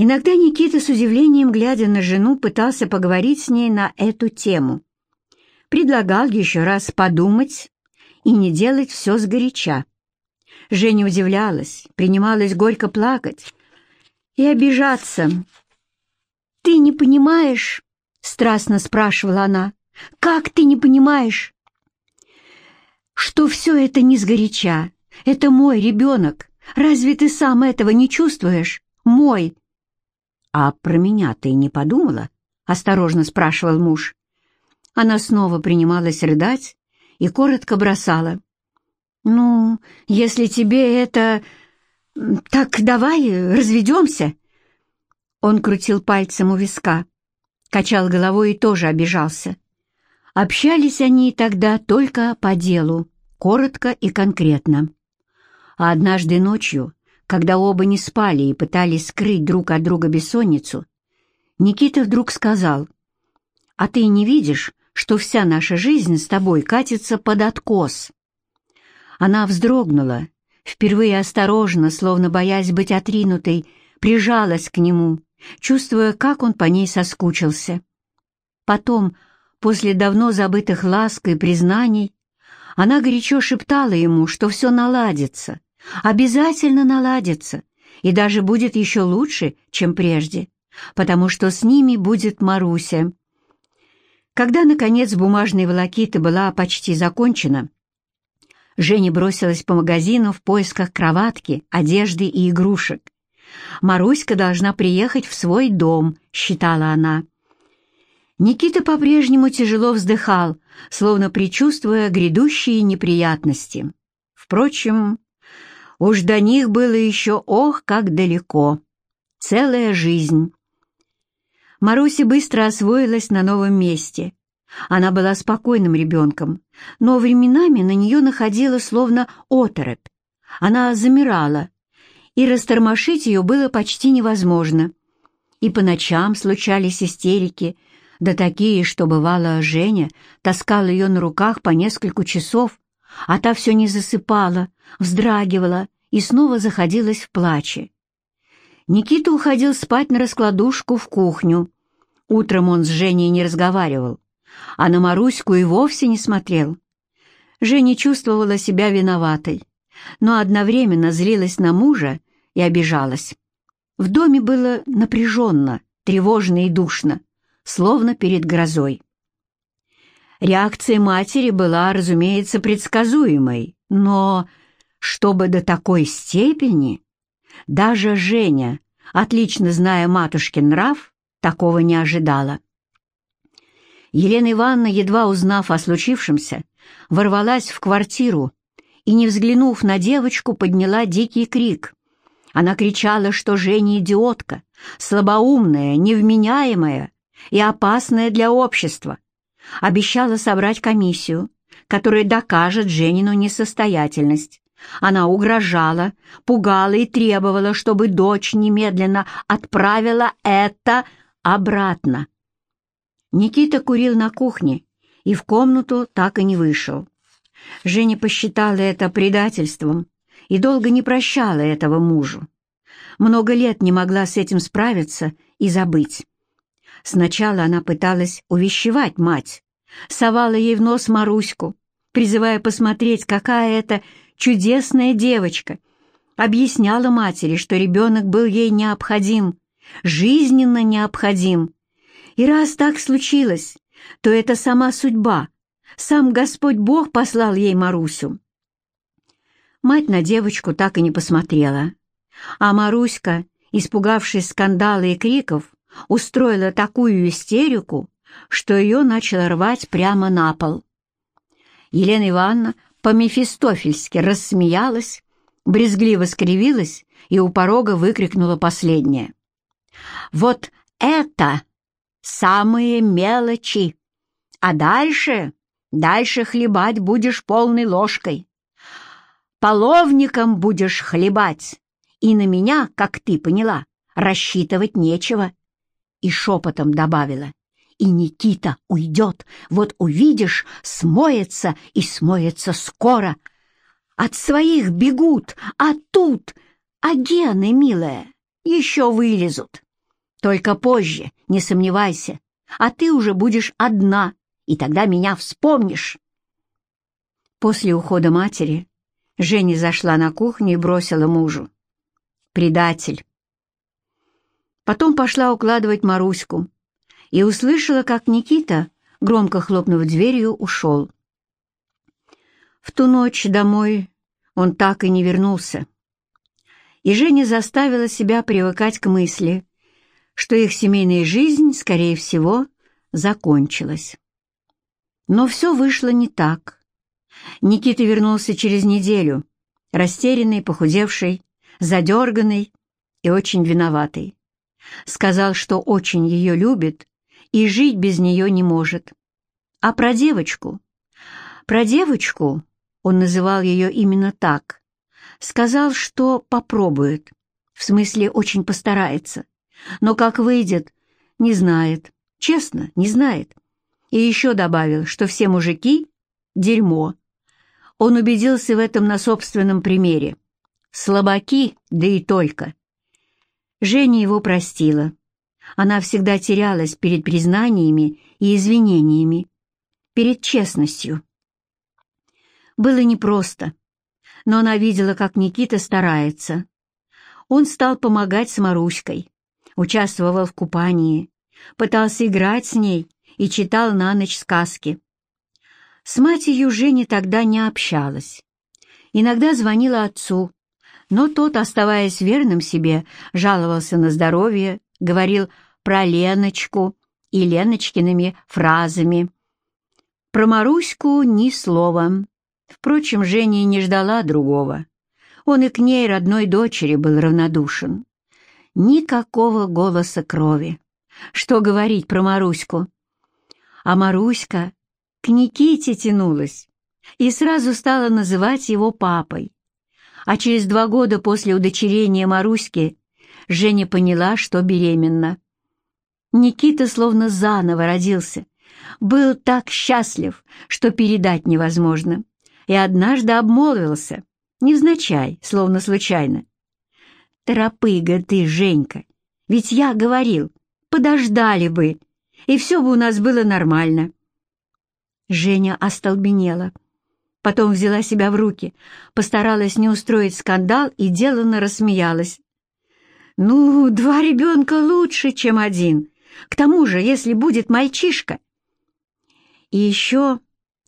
Иногда Никита с удивлением, глядя на жену, пытался поговорить с ней на эту тему. Предлагал еще раз подумать и не делать все сгоряча. Женя удивлялась, принималась горько плакать и обижаться. «Ты не понимаешь?» — страстно спрашивала она. «Как ты не понимаешь?» «Что все это не сгоряча? Это мой ребенок. Разве ты сам этого не чувствуешь? Мой!» «А про меня ты не подумала?» — осторожно спрашивал муж. Она снова принималась рыдать и коротко бросала. «Ну, если тебе это... Так давай разведемся!» Он крутил пальцем у виска, качал головой и тоже обижался. Общались они тогда только по делу, коротко и конкретно. А однажды ночью, когда оба не спали и пытались скрыть друг от друга бессонницу, Никита вдруг сказал, «А ты не видишь, что вся наша жизнь с тобой катится под откос?» Она вздрогнула, впервые осторожно, словно боясь быть отринутой, прижалась к нему, чувствуя, как он по ней соскучился. Потом, после давно забытых ласк и признаний, она горячо шептала ему, что все наладится, обязательно наладится, и даже будет еще лучше, чем прежде, потому что с ними будет Маруся. Когда, наконец, бумажная волокита была почти закончена, Женя бросилась по магазину в поисках кроватки, одежды и игрушек. «Маруська должна приехать в свой дом», — считала она. Никита по-прежнему тяжело вздыхал, словно предчувствуя грядущие неприятности. Впрочем, уж до них было еще ох, как далеко. Целая жизнь. Маруся быстро освоилась на новом месте. Она была спокойным ребенком, но временами на нее находила словно оторопь. Она замирала, и растормошить ее было почти невозможно. И по ночам случались истерики, да такие, что, бывало, Женя таскала ее на руках по несколько часов, а та все не засыпала, вздрагивала и снова заходилась в плаче. Никита уходил спать на раскладушку в кухню. Утром он с Женей не разговаривал, а на Маруську и вовсе не смотрел. Женя чувствовала себя виноватой, но одновременно злилась на мужа и обижалась. В доме было напряженно, тревожно и душно, словно перед грозой. Реакция матери была, разумеется, предсказуемой, но чтобы до такой степени, даже Женя, отлично зная матушкин нрав, такого не ожидала. Елена Ивановна, едва узнав о случившемся, ворвалась в квартиру и, не взглянув на девочку, подняла дикий крик. Она кричала, что Женя идиотка, слабоумная, невменяемая и опасная для общества. Обещала собрать комиссию, которая докажет Женину несостоятельность. Она угрожала, пугала и требовала, чтобы дочь немедленно отправила это обратно. Никита курил на кухне и в комнату так и не вышел. Женя посчитала это предательством и долго не прощала этого мужу. Много лет не могла с этим справиться и забыть. Сначала она пыталась увещевать мать, совала ей в нос Маруську, призывая посмотреть, какая это чудесная девочка, объясняла матери, что ребенок был ей необходим, жизненно необходим, и раз так случилось, то это сама судьба, сам Господь Бог послал ей Марусю. Мать на девочку так и не посмотрела, а Маруська, испугавшись скандала и криков, устроила такую истерику, что ее начало рвать прямо на пол. Елена Ивановна по-мефистофельски рассмеялась, брезгливо скривилась и у порога выкрикнула последнее. «Вот это самые мелочи. А дальше, дальше хлебать будешь полной ложкой. Половником будешь хлебать, и на меня, как ты поняла, рассчитывать нечего. И шепотом добавила, и Никита уйдет, вот увидишь, смоется и смоется скоро. От своих бегут, а тут, а гены, милая, еще вылезут. Только позже, не сомневайся. А ты уже будешь одна, и тогда меня вспомнишь. После ухода матери Женя зашла на кухню и бросила мужу. «Предатель!» Потом пошла укладывать Маруську и услышала, как Никита, громко хлопнув дверью, ушел. В ту ночь домой он так и не вернулся. И Женя заставила себя привыкать к мысли, что их семейная жизнь, скорее всего, закончилась. Но все вышло не так. Никита вернулся через неделю, растерянный, похудевший, задерганный и очень виноватый. Сказал, что очень ее любит и жить без нее не может. А про девочку? Про девочку, он называл ее именно так, сказал, что попробует, в смысле очень постарается, но как выйдет, не знает, честно, не знает. И еще добавил, что все мужики — дерьмо, он убедился в этом на собственном примере. Слабаки, да и только. Женя его простила. Она всегда терялась перед признаниями и извинениями, перед честностью. Было непросто, но она видела, как Никита старается. Он стал помогать с Маруськой, участвовал в купании, пытался играть с ней и читал на ночь сказки. С матерью Женя тогда не общалась. Иногда звонила отцу, но тот, оставаясь верным себе, жаловался на здоровье, говорил про Леночку и Леночкиными фразами. Про Маруську ни слова. Впрочем, Женя не ждала другого. Он и к ней, родной дочери, был равнодушен. Никакого голоса крови. Что говорить про Маруську? А Маруська к Никите тянулась и сразу стала называть его папой. А через два года после удочерения Маруськи Женя поняла, что беременна. Никита словно заново родился, был так счастлив, что передать невозможно, и однажды обмолвился, невзначай, словно случайно. «Торопыга ты, Женька, ведь я говорил, подождали бы, и все бы у нас было нормально». Женя остолбенела. Потом взяла себя в руки, постаралась не устроить скандал и деланно рассмеялась. «Ну, два ребенка лучше, чем один. К тому же, если будет мальчишка...» И еще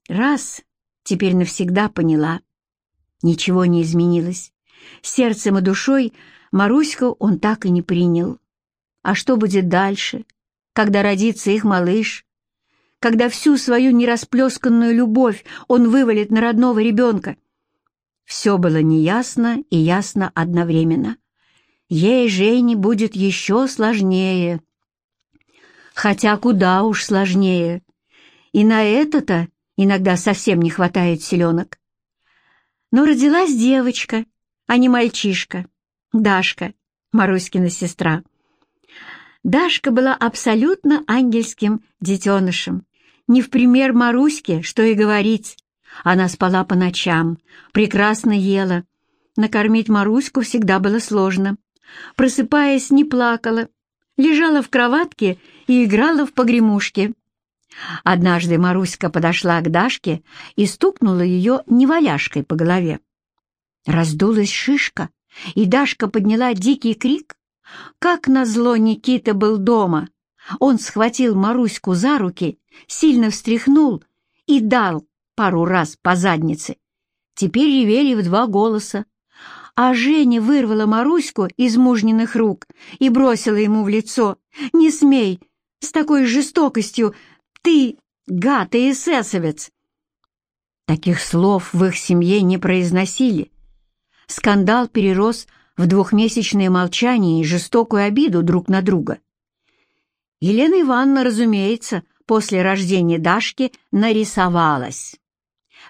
раз, теперь навсегда поняла. Ничего не изменилось. Сердцем и душой Маруську он так и не принял. А что будет дальше, когда родится их малыш? Когда всю свою нерасплесканную любовь он вывалит на родного ребенка. Все было неясно и ясно одновременно. Ей, Жене, будет еще сложнее. Хотя куда уж сложнее. И на это-то иногда совсем не хватает селенок. Но родилась девочка, а не мальчишка, Дашка, Маруськина сестра. Дашка была абсолютно ангельским детенышем, не в пример Маруське, что и говорить. Она спала по ночам, прекрасно ела. Накормить Маруську всегда было сложно. Просыпаясь, не плакала, лежала в кроватке и играла в погремушки. Однажды Маруська подошла к Дашке и стукнула ее неваляшкой по голове. Раздулась шишка, и Дашка подняла дикий крик. Как назло Никита был дома, он схватил Маруську за руки, сильно встряхнул и дал пару раз по заднице. Теперь ревели в два голоса. А Женя вырвала Маруську из мужниных рук и бросила ему в лицо. «Не смей! С такой жестокостью! Ты, гад и эсэсовец!» Таких слов в их семье не произносили. Скандал перерос в двухмесячное молчание и жестокую обиду друг на друга. Елена Ивановна, разумеется, после рождения Дашки нарисовалась.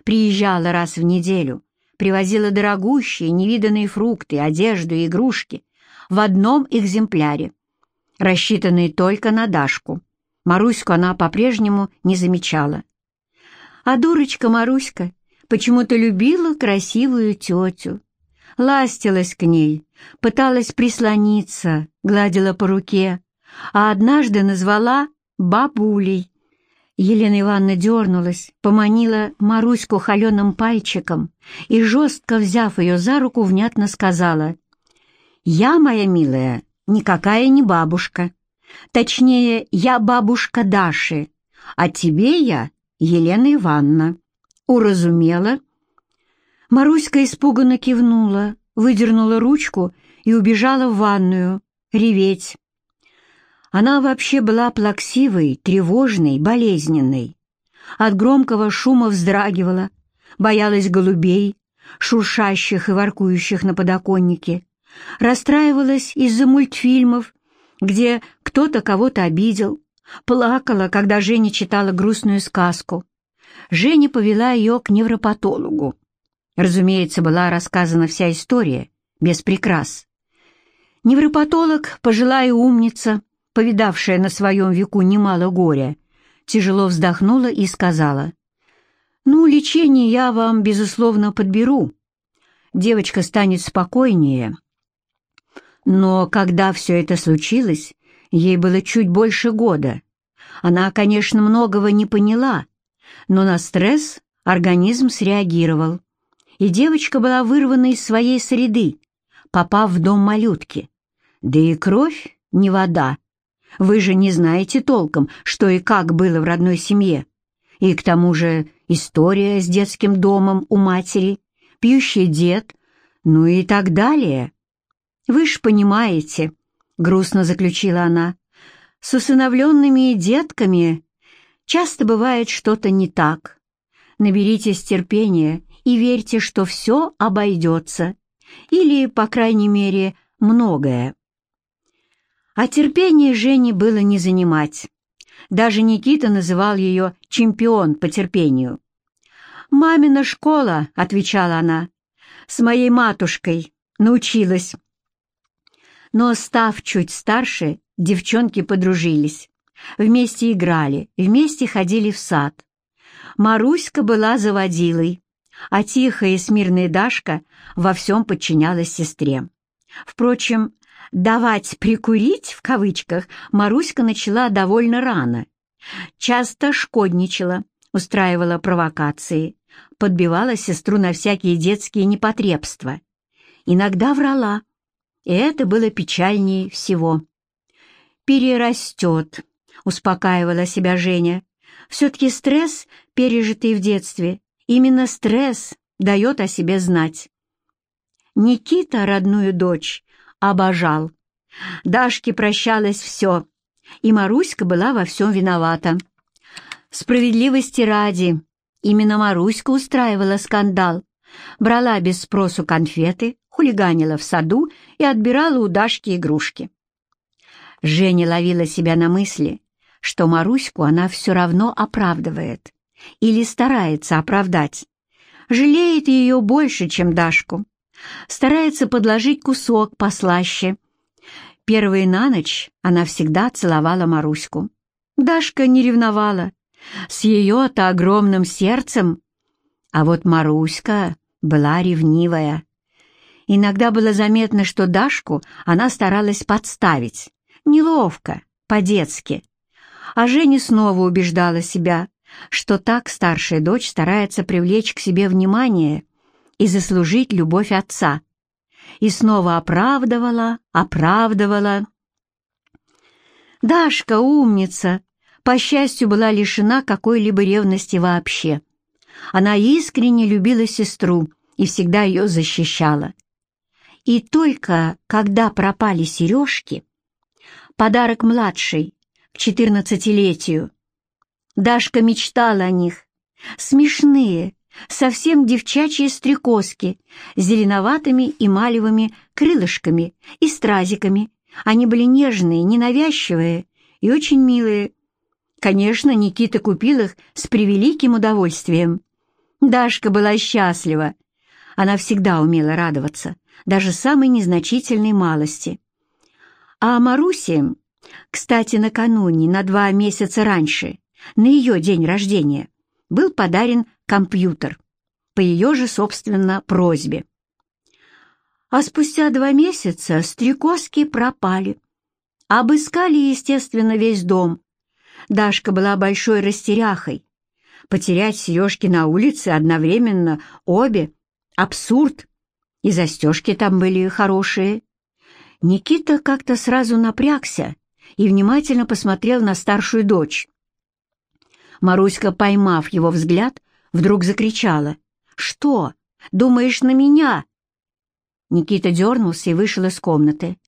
Приезжала раз в неделю, привозила дорогущие, невиданные фрукты, одежду и игрушки в одном экземпляре, рассчитанные только на Дашку. Маруську она по-прежнему не замечала. А дурочка Маруська почему-то любила красивую тетю, ластилась к ней, пыталась прислониться, гладила по руке, а однажды назвала бабулей. Елена Ивановна дернулась, поманила Маруську холеным пальчиком и, жестко взяв ее за руку, внятно сказала, «Я, моя милая, никакая не бабушка. Точнее, я бабушка Даши, а тебе я Елена Ивановна. Уразумела?» Маруська испуганно кивнула, выдернула ручку и убежала в ванную, реветь. Она вообще была плаксивой, тревожной, болезненной. От громкого шума вздрагивала, боялась голубей, шуршащих и воркующих на подоконнике, расстраивалась из-за мультфильмов, где кто-то кого-то обидел, плакала, когда Женя читала грустную сказку. Женя повела ее к невропатологу. Разумеется, была рассказана вся история, без прикрас. Невропатолог, пожилая умница, повидавшая на своем веку немало горя, тяжело вздохнула и сказала, «Ну, лечение я вам, безусловно, подберу. Девочка станет спокойнее». Но когда все это случилось, ей было чуть больше года. Она, конечно, многого не поняла, но на стресс организм среагировал, и девочка была вырвана из своей среды, попав в дом малютки. Да и кровь не вода, вы же не знаете толком, что и как было в родной семье. И к тому же история с детским домом у матери, пьющий дед, ну и так далее. Вы ж понимаете, — грустно заключила она, — с усыновленными детками часто бывает что-то не так. Наберитесь терпения и верьте, что все обойдется. Или, по крайней мере, многое. А терпение Жени было не занимать. Даже Никита называл ее «чемпион по терпению». «Мамина школа», — отвечала она, — «с моей матушкой научилась». Но, став чуть старше, девчонки подружились. Вместе играли, вместе ходили в сад. Маруська была заводилой, а тихая и смирная Дашка во всем подчинялась сестре. Впрочем, «давать прикурить» в кавычках Маруська начала довольно рано. Часто шкодничала, устраивала провокации, подбивала сестру на всякие детские непотребства. Иногда врала, и это было печальнее всего. «Перерастет», — успокаивала себя Женя. «Все-таки стресс, пережитый в детстве, именно стресс дает о себе знать». Никита, родную дочь, обожал. Дашке прощалось все, и Маруська была во всем виновата. Справедливости ради, именно Маруська устраивала скандал, брала без спросу конфеты, хулиганила в саду и отбирала у Дашки игрушки. Женя ловила себя на мысли, что Маруську она все равно оправдывает или старается оправдать, жалеет ее больше, чем Дашку старается подложить кусок послаще. Первые на ночь она всегда целовала Маруську. Дашка не ревновала, с ее-то огромным сердцем. А вот Маруська была ревнивая. Иногда было заметно, что Дашку она старалась подставить. Неловко, по-детски. А Женя снова убеждала себя, что так старшая дочь старается привлечь к себе внимание и заслужить любовь отца. И снова оправдывала, оправдывала. Дашка, умница, по счастью, была лишена какой-либо ревности вообще. Она искренне любила сестру и всегда ее защищала. И только когда пропали сережки, подарок младшей к четырнадцатилетию, Дашка мечтала о них, смешные, совсем девчачьи стрекозки с зеленоватыми эмалевыми крылышками и стразиками. Они были нежные, ненавязчивые и очень милые. Конечно, Никита купил их с превеликим удовольствием. Дашка была счастлива. Она всегда умела радоваться, даже самой незначительной малости. А Марусе, кстати, накануне, на два месяца раньше, на ее день рождения, был подарен компьютер по ее же, собственно, просьбе. А спустя два месяца стрекозки пропали. Обыскали, естественно, весь дом. Дашка была большой растеряхой. Потерять сережки на улице одновременно обе — абсурд. И застежки там были хорошие. Никита как-то сразу напрягся и внимательно посмотрел на старшую дочь. Маруська, поймав его взгляд, вдруг закричала. «Что? Думаешь, на меня?» Никита дернулся и вышел из комнаты.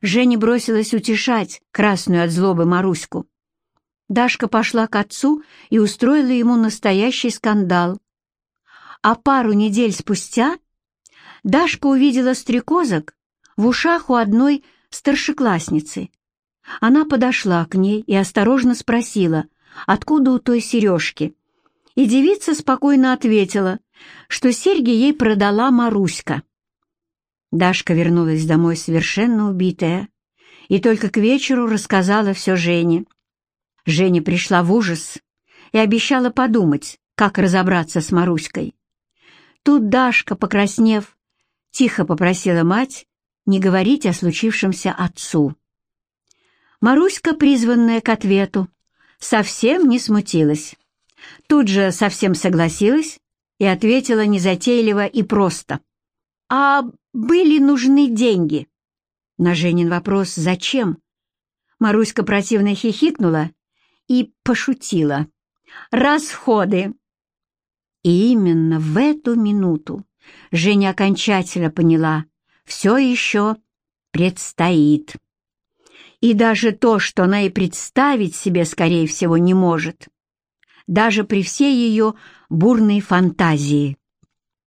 Женя бросилась утешать красную от злобы Маруську. Дашка пошла к отцу и устроила ему настоящий скандал. А пару недель спустя Дашка увидела стрекозок в ушах у одной старшеклассницы. Она подошла к ней и осторожно спросила, откуда у той сережки. И девица спокойно ответила, что серьги ей продала Маруська. Дашка вернулась домой совершенно убитая и только к вечеру рассказала все Жене. Женя пришла в ужас и обещала подумать, как разобраться с Маруськой. Тут Дашка, покраснев, тихо попросила мать не говорить о случившемся отцу. Маруська, призванная к ответу, совсем не смутилась. Тут же совсем согласилась и ответила незатейливо и просто. «А были нужны деньги?» На Женин вопрос «Зачем?» Маруська противно хихикнула и пошутила. «Расходы!» И именно в эту минуту Женя окончательно поняла, все еще предстоит. И даже то, что она и представить себе, скорее всего, не может. Даже при всей ее бурной фантазии.